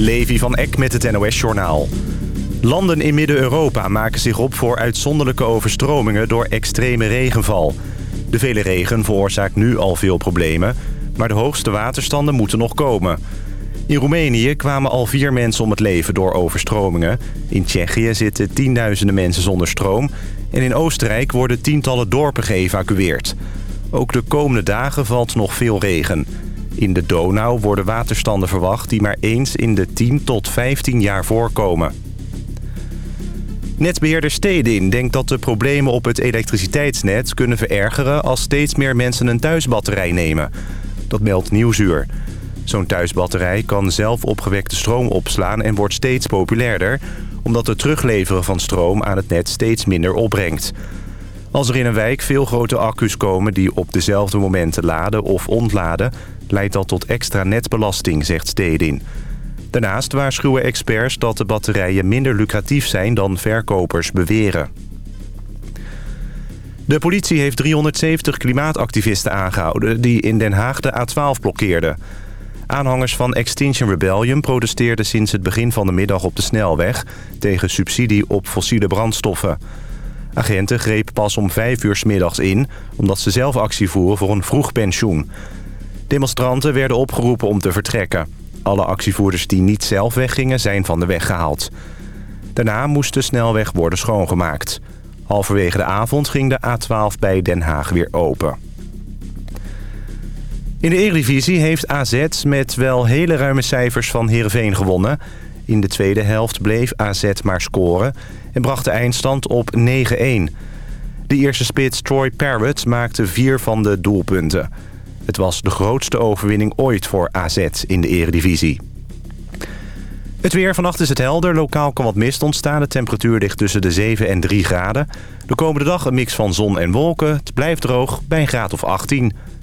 Levi van Eck met het NOS-journaal. Landen in Midden-Europa maken zich op voor uitzonderlijke overstromingen door extreme regenval. De vele regen veroorzaakt nu al veel problemen, maar de hoogste waterstanden moeten nog komen. In Roemenië kwamen al vier mensen om het leven door overstromingen. In Tsjechië zitten tienduizenden mensen zonder stroom. En in Oostenrijk worden tientallen dorpen geëvacueerd. Ook de komende dagen valt nog veel regen. In de Donau worden waterstanden verwacht die maar eens in de 10 tot 15 jaar voorkomen. Netbeheerder Stedin denkt dat de problemen op het elektriciteitsnet kunnen verergeren... als steeds meer mensen een thuisbatterij nemen. Dat meldt Nieuwsuur. Zo'n thuisbatterij kan zelf opgewekte stroom opslaan en wordt steeds populairder... omdat het terugleveren van stroom aan het net steeds minder opbrengt. Als er in een wijk veel grote accu's komen die op dezelfde momenten laden of ontladen... leidt dat tot extra netbelasting, zegt Stedin. Daarnaast waarschuwen experts dat de batterijen minder lucratief zijn dan verkopers beweren. De politie heeft 370 klimaatactivisten aangehouden die in Den Haag de A12 blokkeerden. Aanhangers van Extinction Rebellion protesteerden sinds het begin van de middag op de snelweg... tegen subsidie op fossiele brandstoffen. Agenten grepen pas om vijf uur s middags in... omdat ze zelf actie voeren voor een vroeg pensioen. Demonstranten werden opgeroepen om te vertrekken. Alle actievoerders die niet zelf weggingen zijn van de weg gehaald. Daarna moest de snelweg worden schoongemaakt. Halverwege de avond ging de A12 bij Den Haag weer open. In de Eredivisie heeft AZ met wel hele ruime cijfers van Heerenveen gewonnen. In de tweede helft bleef AZ maar scoren en bracht de eindstand op 9-1. De eerste spits Troy Parrott maakte vier van de doelpunten. Het was de grootste overwinning ooit voor AZ in de eredivisie. Het weer vannacht is het helder. Lokaal kan wat mist ontstaan. De temperatuur ligt tussen de 7 en 3 graden. De komende dag een mix van zon en wolken. Het blijft droog bij een graad of 18.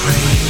free.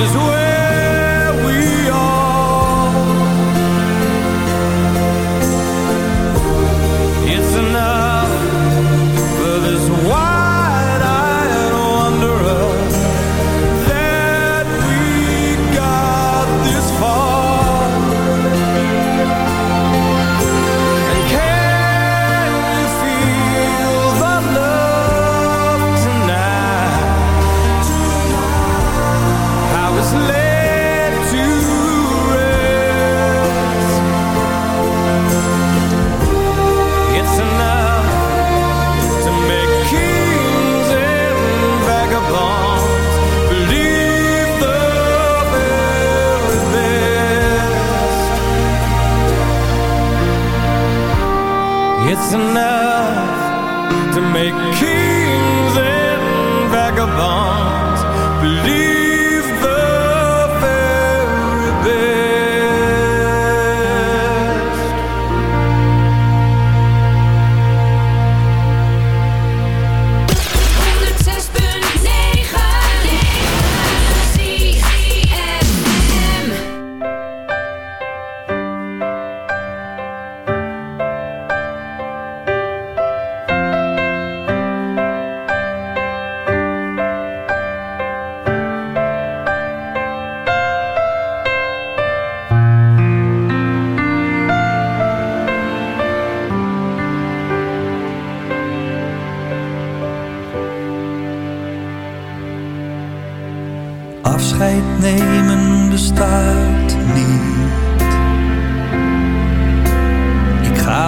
is away.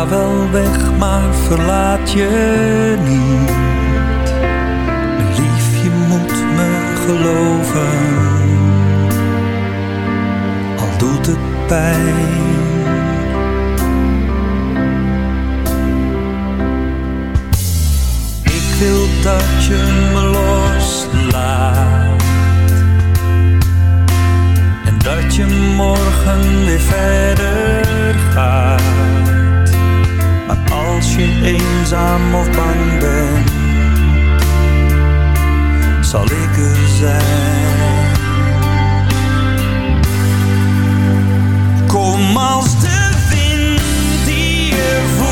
ga wel weg, maar verlaat je niet. Mijn lief, je moet me geloven. Al doet het pijn. Ik wil dat je me loslaat. Dat je morgen weer verder gaat als je eenzaam of bang bent, zal ik er zijn. Kom als de wind die je voelt.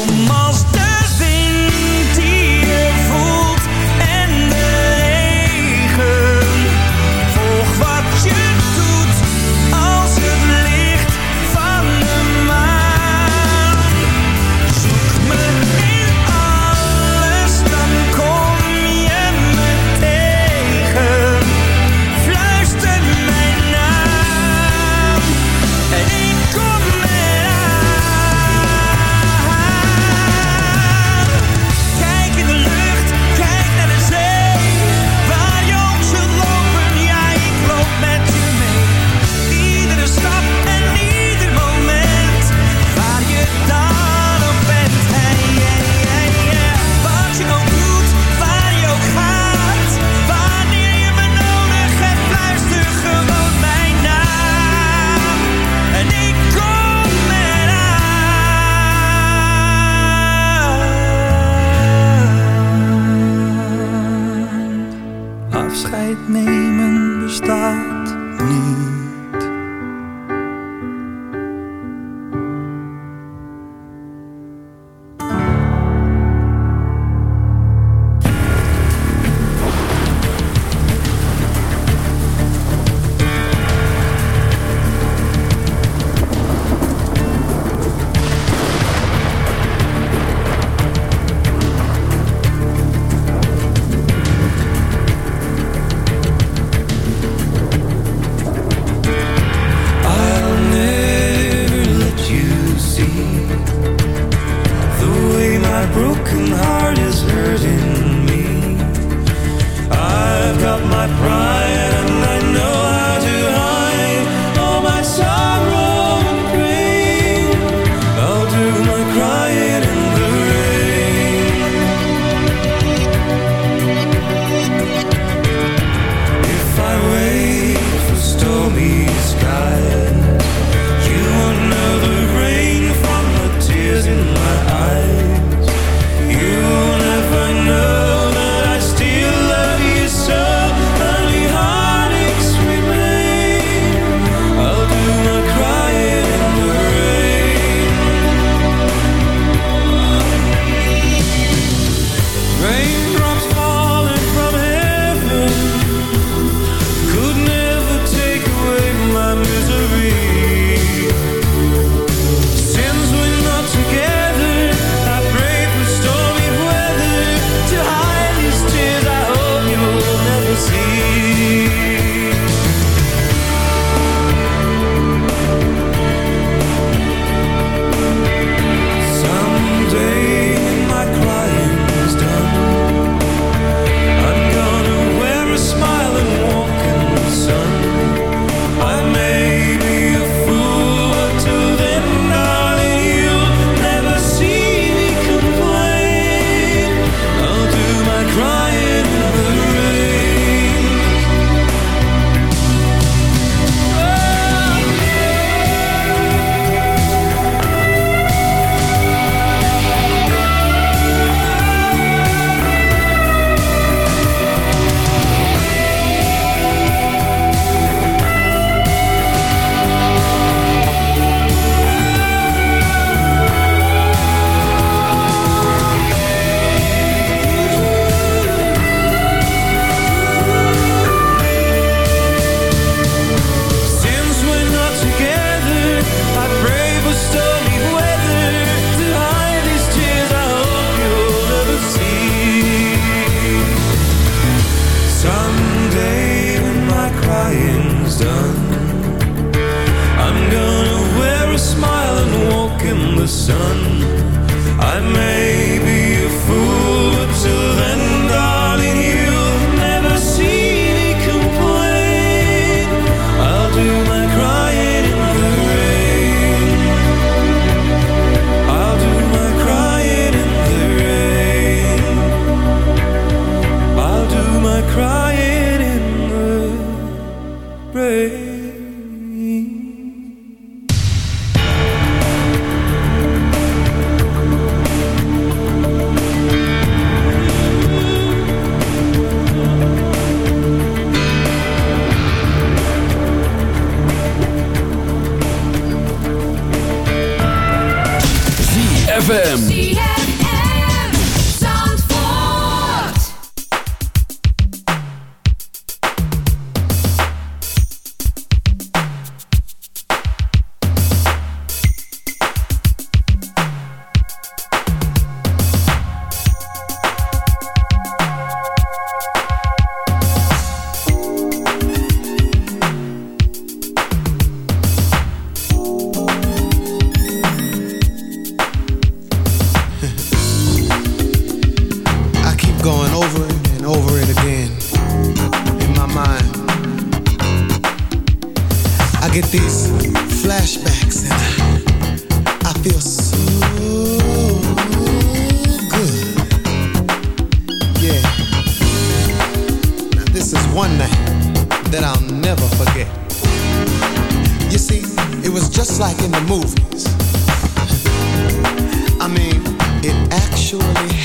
oh my. right. in my mind. I get these flashbacks and I feel so good. Yeah. Now this is one night that I'll never forget. You see, it was just like in the movies. I mean, it actually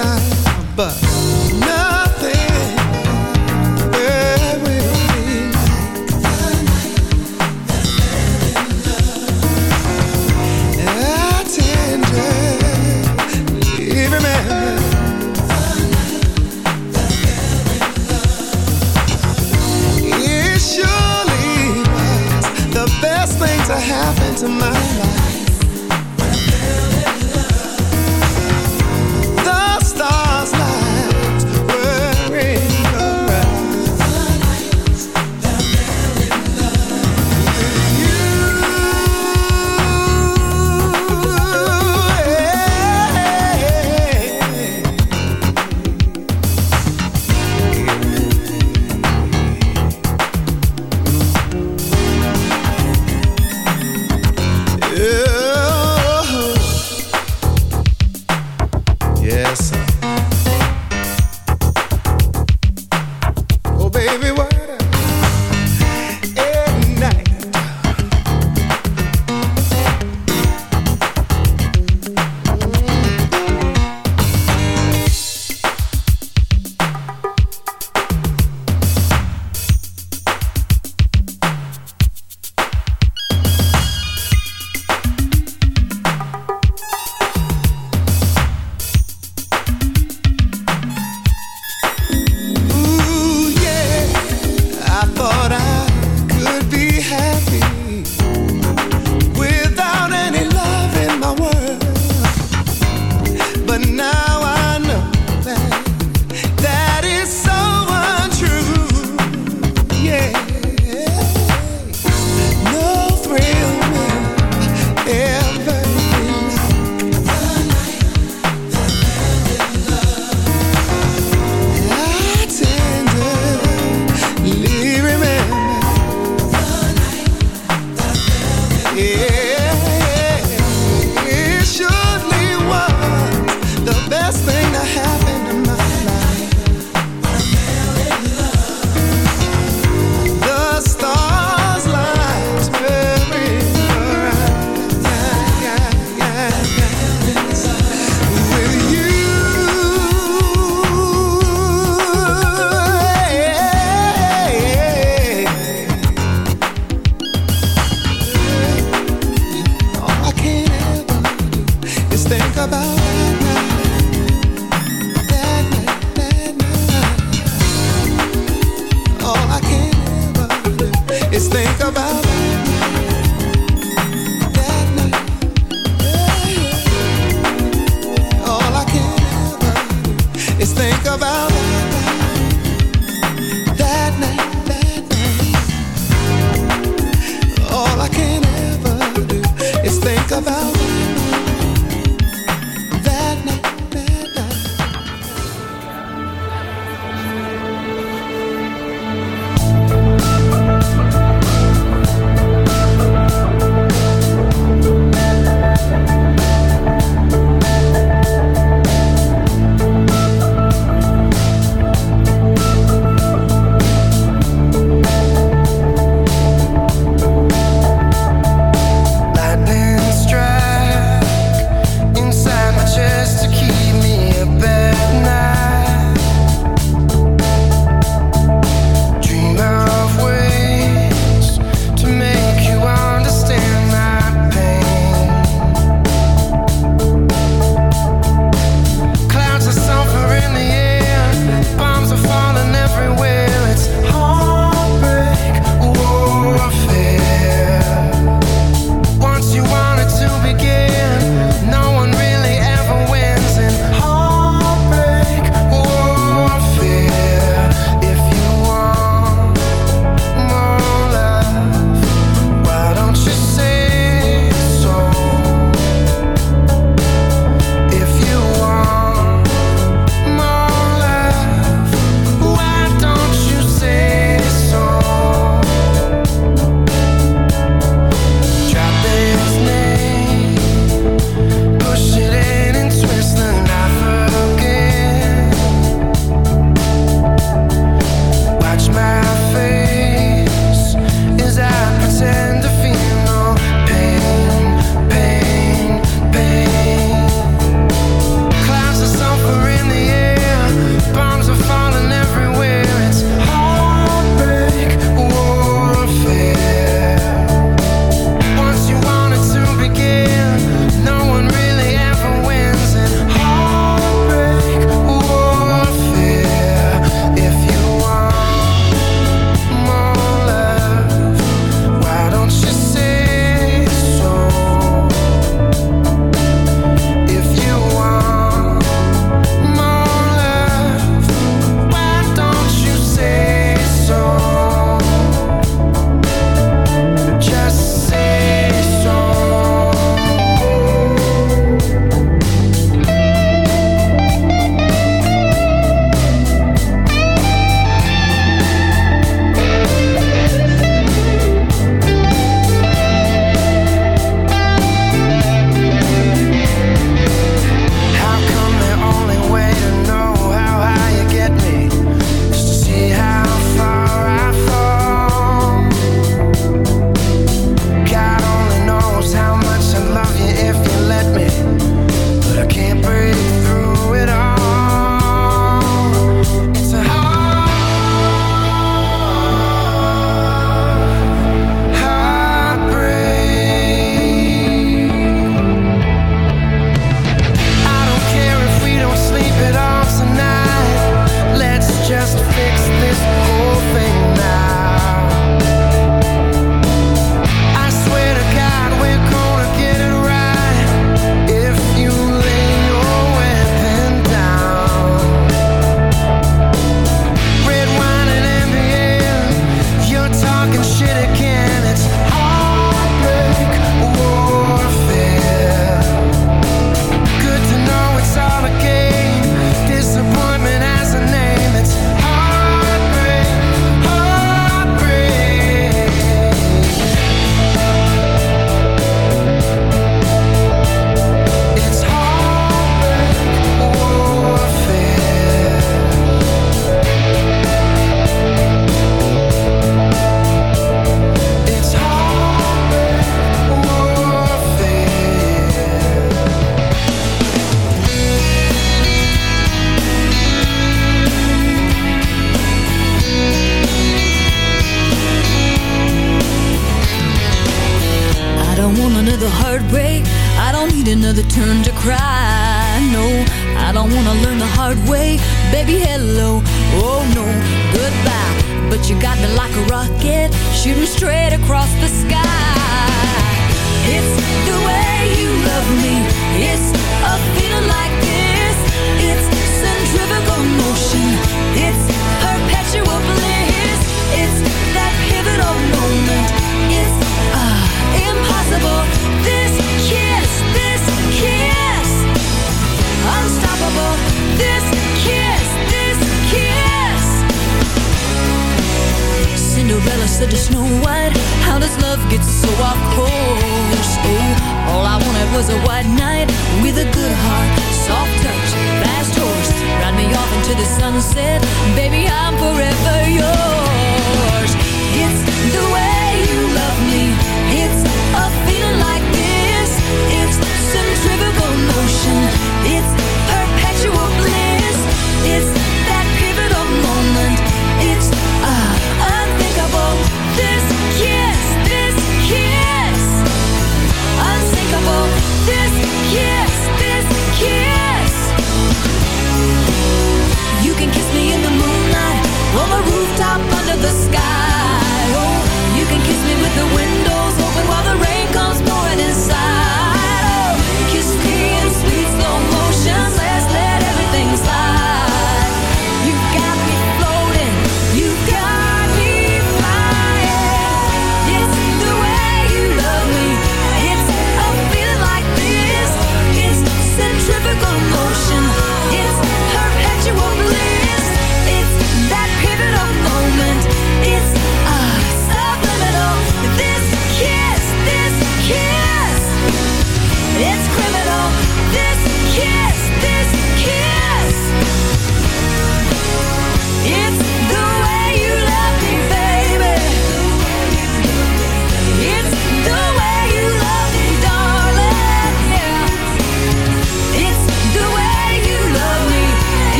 inside.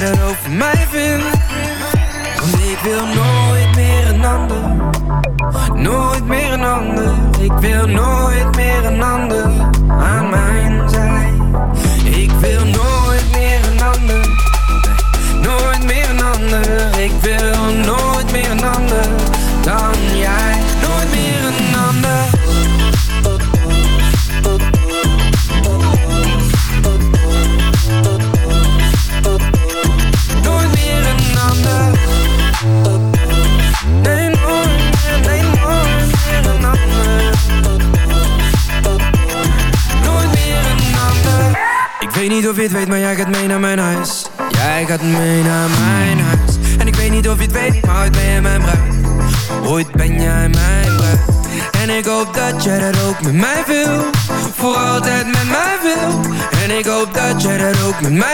better met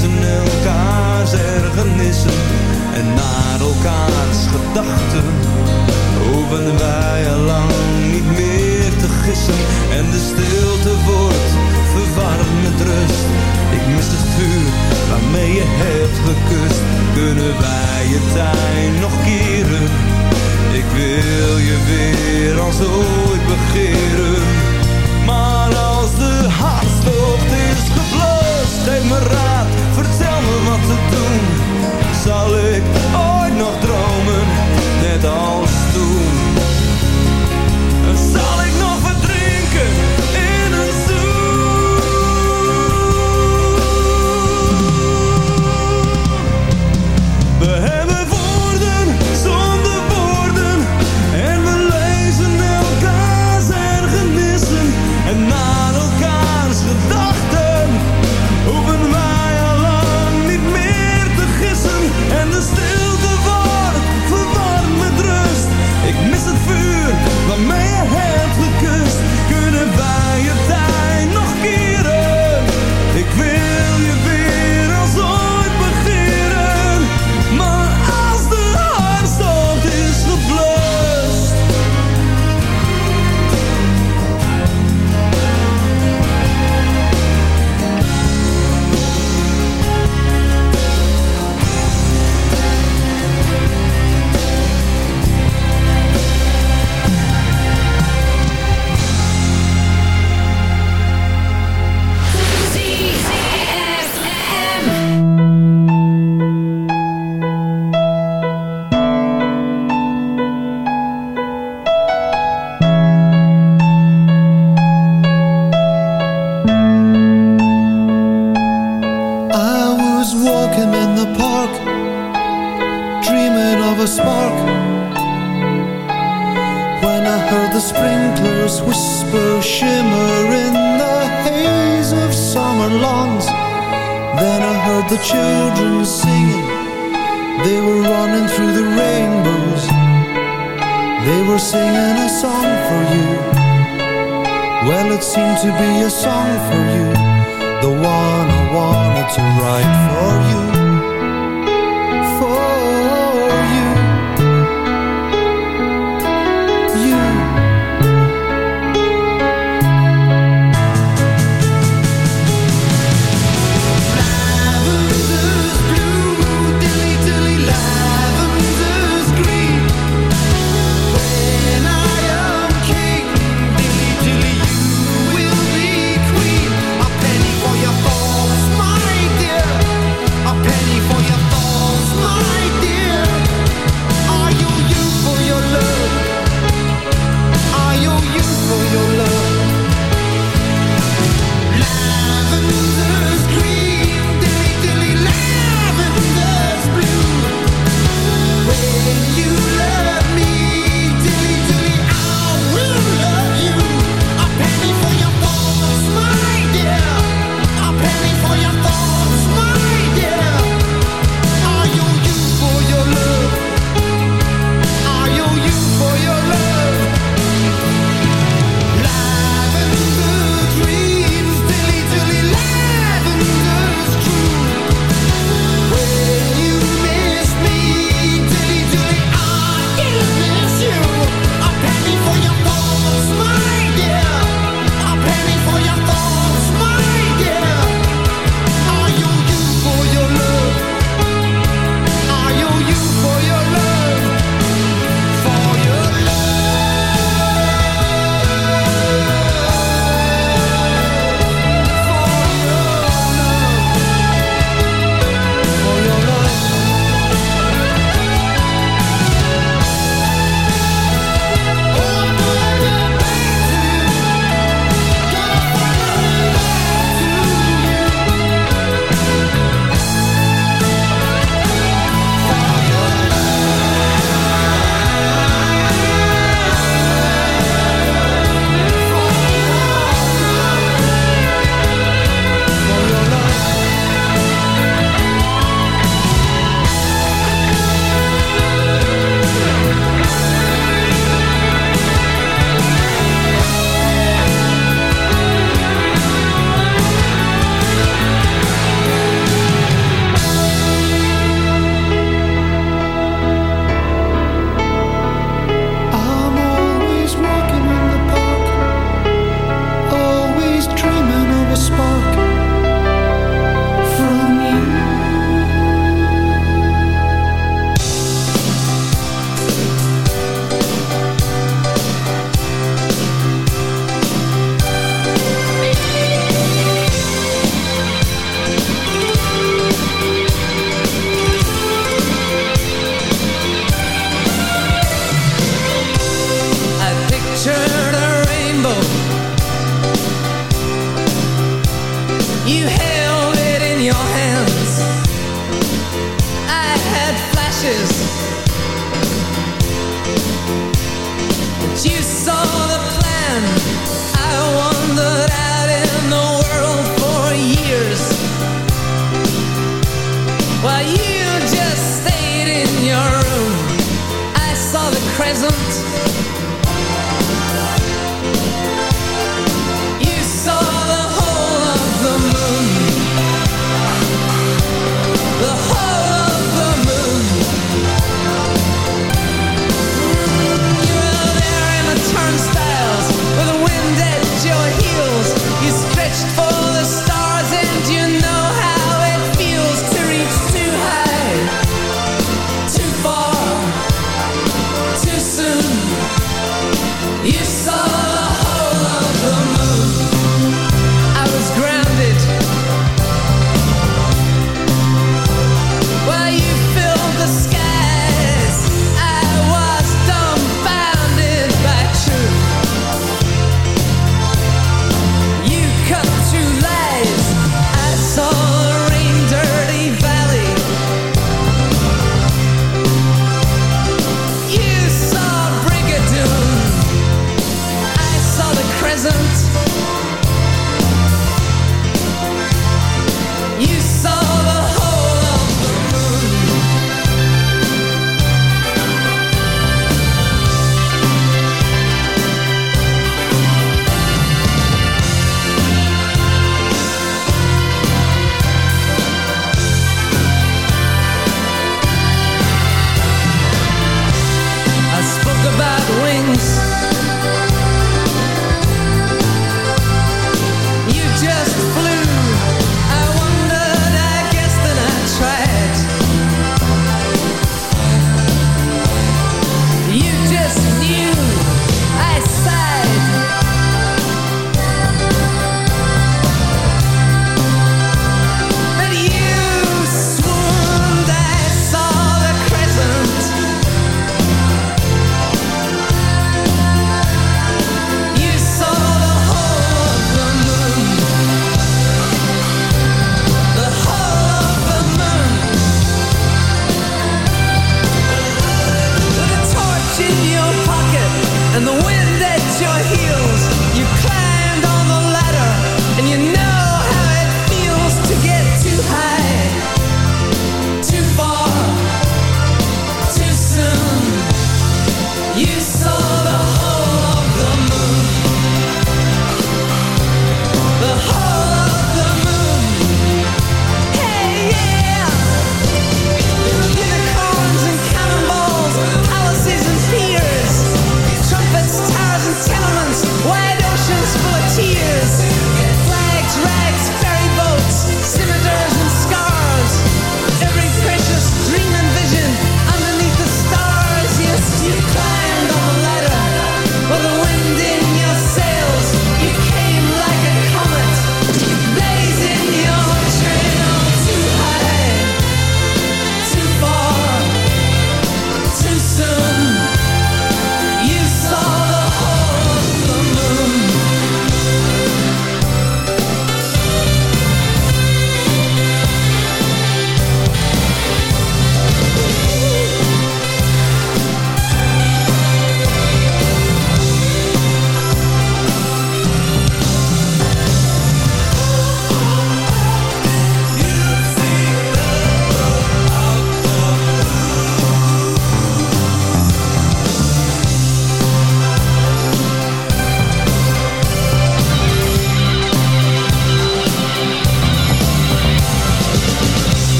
lezen elkaars ergernissen En naar elkaars gedachten. Hoeven wij al lang niet meer te gissen En de stilte wordt verwarmd met rust. Ik mis het vuur waarmee je hebt gekust. Kunnen wij je tijd nog keren? Ik wil je weer als ooit begeren. Maar als de hartstocht is geblust Geef me raad, wat te doen Zal ik ooit nog dromen, net als toen